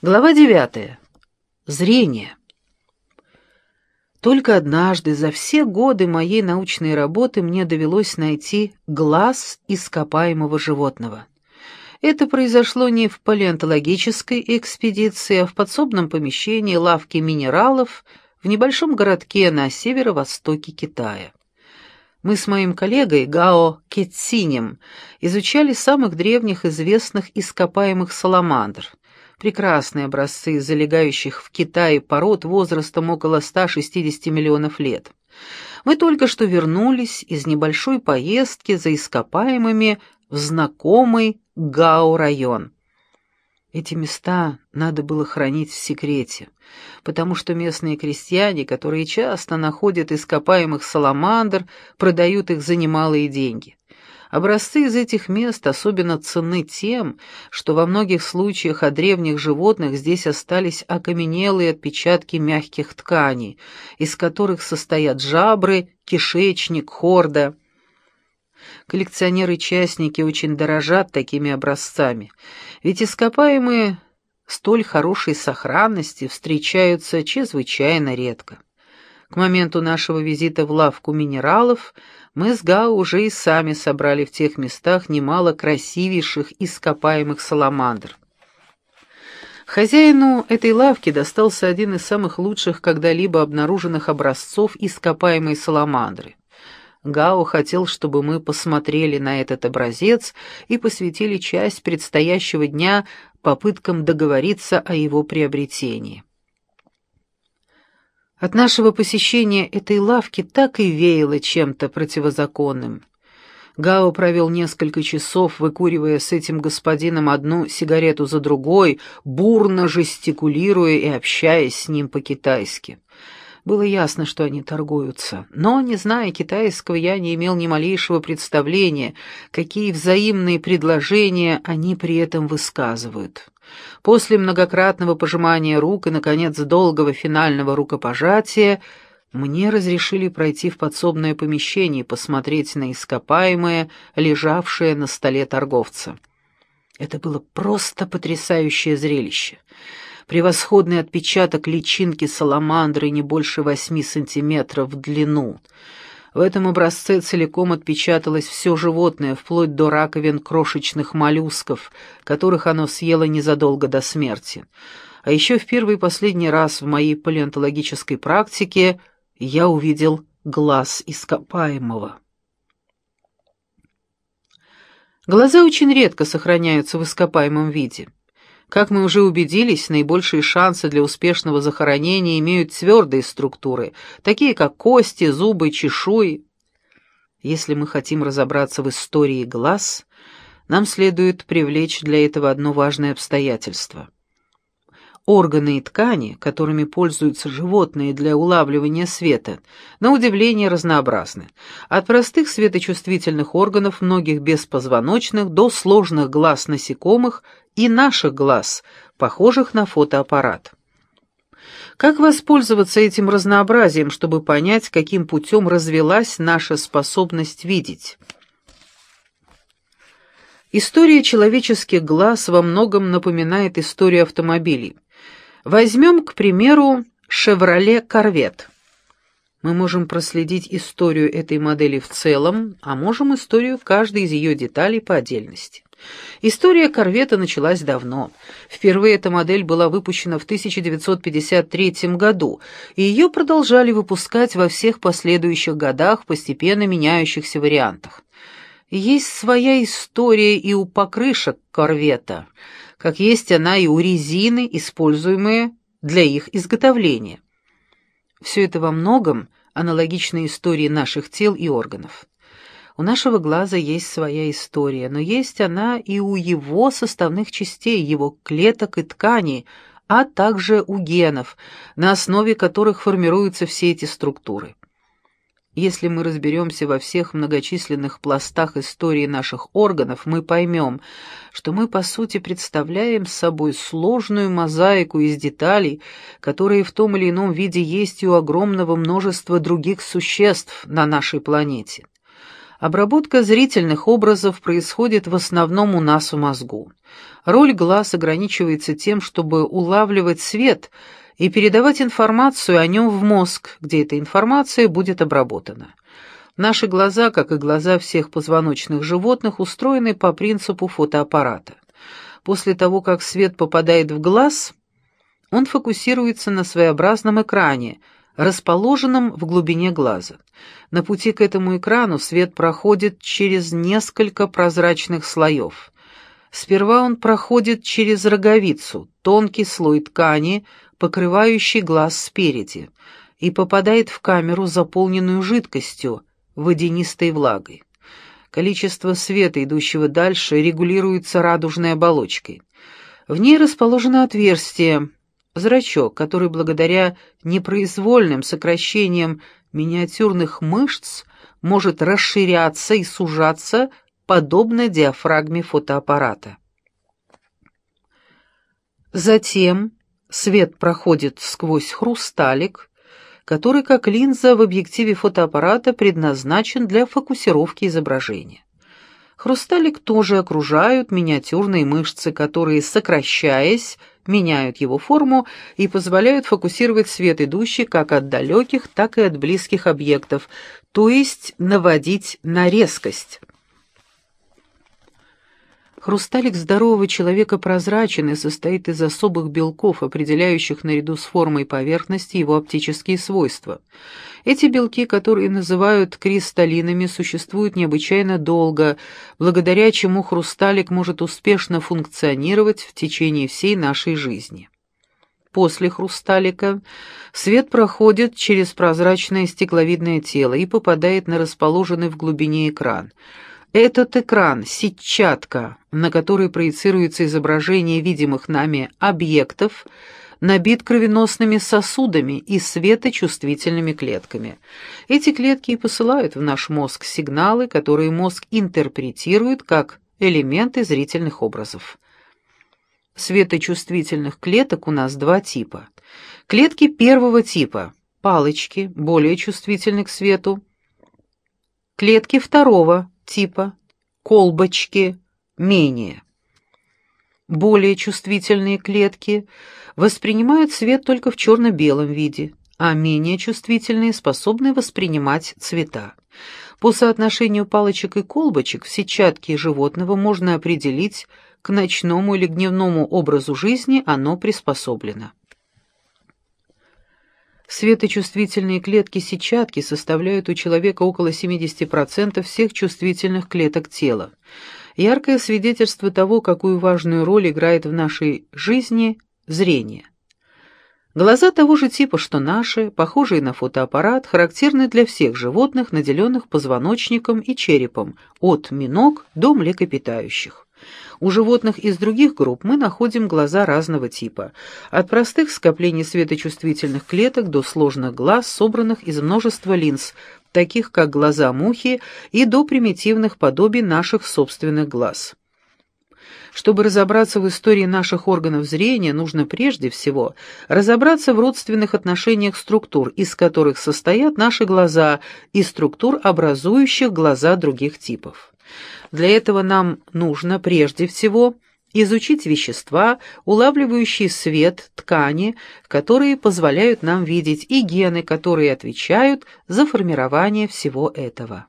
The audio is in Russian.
Глава девятая. Зрение. Только однажды за все годы моей научной работы мне довелось найти глаз ископаемого животного. Это произошло не в палеонтологической экспедиции, а в подсобном помещении лавки минералов в небольшом городке на северо-востоке Китая. Мы с моим коллегой Гао Кетсинем изучали самых древних известных ископаемых саламандр — прекрасные образцы залегающих в Китае пород возрастом около 160 миллионов лет. Мы только что вернулись из небольшой поездки за ископаемыми в знакомый Гао-район. Эти места надо было хранить в секрете, потому что местные крестьяне, которые часто находят ископаемых саламандр, продают их за немалые деньги. Образцы из этих мест особенно ценны тем, что во многих случаях от древних животных здесь остались окаменелые отпечатки мягких тканей, из которых состоят жабры, кишечник, хорда. Коллекционеры-частники очень дорожат такими образцами, ведь ископаемые столь хорошей сохранности встречаются чрезвычайно редко. К моменту нашего визита в лавку минералов мы с Гао уже и сами собрали в тех местах немало красивейших ископаемых саламандр. Хозяину этой лавки достался один из самых лучших когда-либо обнаруженных образцов ископаемой саламандры. Гао хотел, чтобы мы посмотрели на этот образец и посвятили часть предстоящего дня попыткам договориться о его приобретении. От нашего посещения этой лавки так и веяло чем-то противозаконным. Гао провел несколько часов, выкуривая с этим господином одну сигарету за другой, бурно жестикулируя и общаясь с ним по-китайски. Было ясно, что они торгуются, но, не зная китайского, я не имел ни малейшего представления, какие взаимные предложения они при этом высказывают. После многократного пожимания рук и, наконец, долгого финального рукопожатия мне разрешили пройти в подсобное помещение и посмотреть на ископаемое, лежавшее на столе торговца. Это было просто потрясающее зрелище. Превосходный отпечаток личинки саламандры не больше восьми сантиметров в длину — в этом образце целиком отпечаталось все животное, вплоть до раковин крошечных моллюсков, которых оно съело незадолго до смерти. А еще в первый и последний раз в моей палеонтологической практике я увидел глаз ископаемого. Глаза очень редко сохраняются в ископаемом виде. Как мы уже убедились, наибольшие шансы для успешного захоронения имеют твердые структуры, такие как кости, зубы, чешуи. Если мы хотим разобраться в истории глаз, нам следует привлечь для этого одно важное обстоятельство. Органы и ткани, которыми пользуются животные для улавливания света, на удивление разнообразны. От простых светочувствительных органов многих беспозвоночных до сложных глаз насекомых и наших глаз, похожих на фотоаппарат. Как воспользоваться этим разнообразием, чтобы понять, каким путем развилась наша способность видеть? История человеческих глаз во многом напоминает историю автомобилей. Возьмем, к примеру, «Шевроле Корвет». Мы можем проследить историю этой модели в целом, а можем историю каждой из ее деталей по отдельности. История корвета началась давно. Впервые эта модель была выпущена в 1953 году, и ее продолжали выпускать во всех последующих годах постепенно меняющихся вариантах. Есть своя история и у покрышек корвета, как есть она и у резины, используемые для их изготовления. Все это во многом аналогична истории наших тел и органов. У нашего глаза есть своя история, но есть она и у его составных частей, его клеток и тканей, а также у генов, на основе которых формируются все эти структуры. Если мы разберемся во всех многочисленных пластах истории наших органов, мы поймем, что мы по сути представляем собой сложную мозаику из деталей, которые в том или ином виде есть и у огромного множества других существ на нашей планете. Обработка зрительных образов происходит в основном у нас в мозгу. Роль глаз ограничивается тем, чтобы улавливать свет и передавать информацию о нем в мозг, где эта информация будет обработана. Наши глаза, как и глаза всех позвоночных животных, устроены по принципу фотоаппарата. После того, как свет попадает в глаз, он фокусируется на своеобразном экране – расположенном в глубине глаза. На пути к этому экрану свет проходит через несколько прозрачных слоев. Сперва он проходит через роговицу, тонкий слой ткани, покрывающий глаз спереди, и попадает в камеру, заполненную жидкостью, водянистой влагой. Количество света, идущего дальше, регулируется радужной оболочкой. В ней расположено отверстие, Зрачок, который благодаря непроизвольным сокращениям миниатюрных мышц может расширяться и сужаться, подобно диафрагме фотоаппарата. Затем свет проходит сквозь хрусталик, который, как линза в объективе фотоаппарата, предназначен для фокусировки изображения. Хрусталик тоже окружают миниатюрные мышцы, которые, сокращаясь, меняют его форму и позволяют фокусировать свет, идущий как от далеких, так и от близких объектов, то есть наводить на резкость. Хрусталик здорового человека прозрачен и состоит из особых белков, определяющих наряду с формой поверхности его оптические свойства. Эти белки, которые называют кристаллинами, существуют необычайно долго, благодаря чему хрусталик может успешно функционировать в течение всей нашей жизни. После хрусталика свет проходит через прозрачное стекловидное тело и попадает на расположенный в глубине экран – этот экран — сетчатка, на которой проецируется изображение видимых нами объектов, набит кровеносными сосудами и светочувствительными клетками. Эти клетки и посылают в наш мозг сигналы, которые мозг интерпретирует как элементы зрительных образов. Светочувствительных клеток у нас два типа. Клетки первого типа – палочки, более чувствительны к свету. Клетки второго типа, колбочки менее. Более чувствительные клетки воспринимают свет только в черно-белом виде, а менее чувствительные способны воспринимать цвета. По соотношению палочек и колбочек в сетчатке животного можно определить, к ночному или дневному образу жизни оно приспособлено. Светочувствительные клетки сетчатки составляют у человека около 70% всех чувствительных клеток тела. Яркое свидетельство того, какую важную роль играет в нашей жизни зрение. Глаза того же типа, что наши, похожие на фотоаппарат, характерны для всех животных, наделенных позвоночником и черепом, от миног до млекопитающих. У животных из других групп мы находим глаза разного типа, от простых скоплений светочувствительных клеток до сложных глаз, собранных из множества линз, таких как глаза мухи, и до примитивных подобий наших собственных глаз. Чтобы разобраться в истории наших органов зрения, нужно прежде всего разобраться в родственных отношениях структур, из которых состоят наши глаза, и структур, образующих глаза других типов. Для этого нам нужно прежде всего изучить вещества, улавливающие свет, ткани, которые позволяют нам видеть, и гены, которые отвечают за формирование всего этого.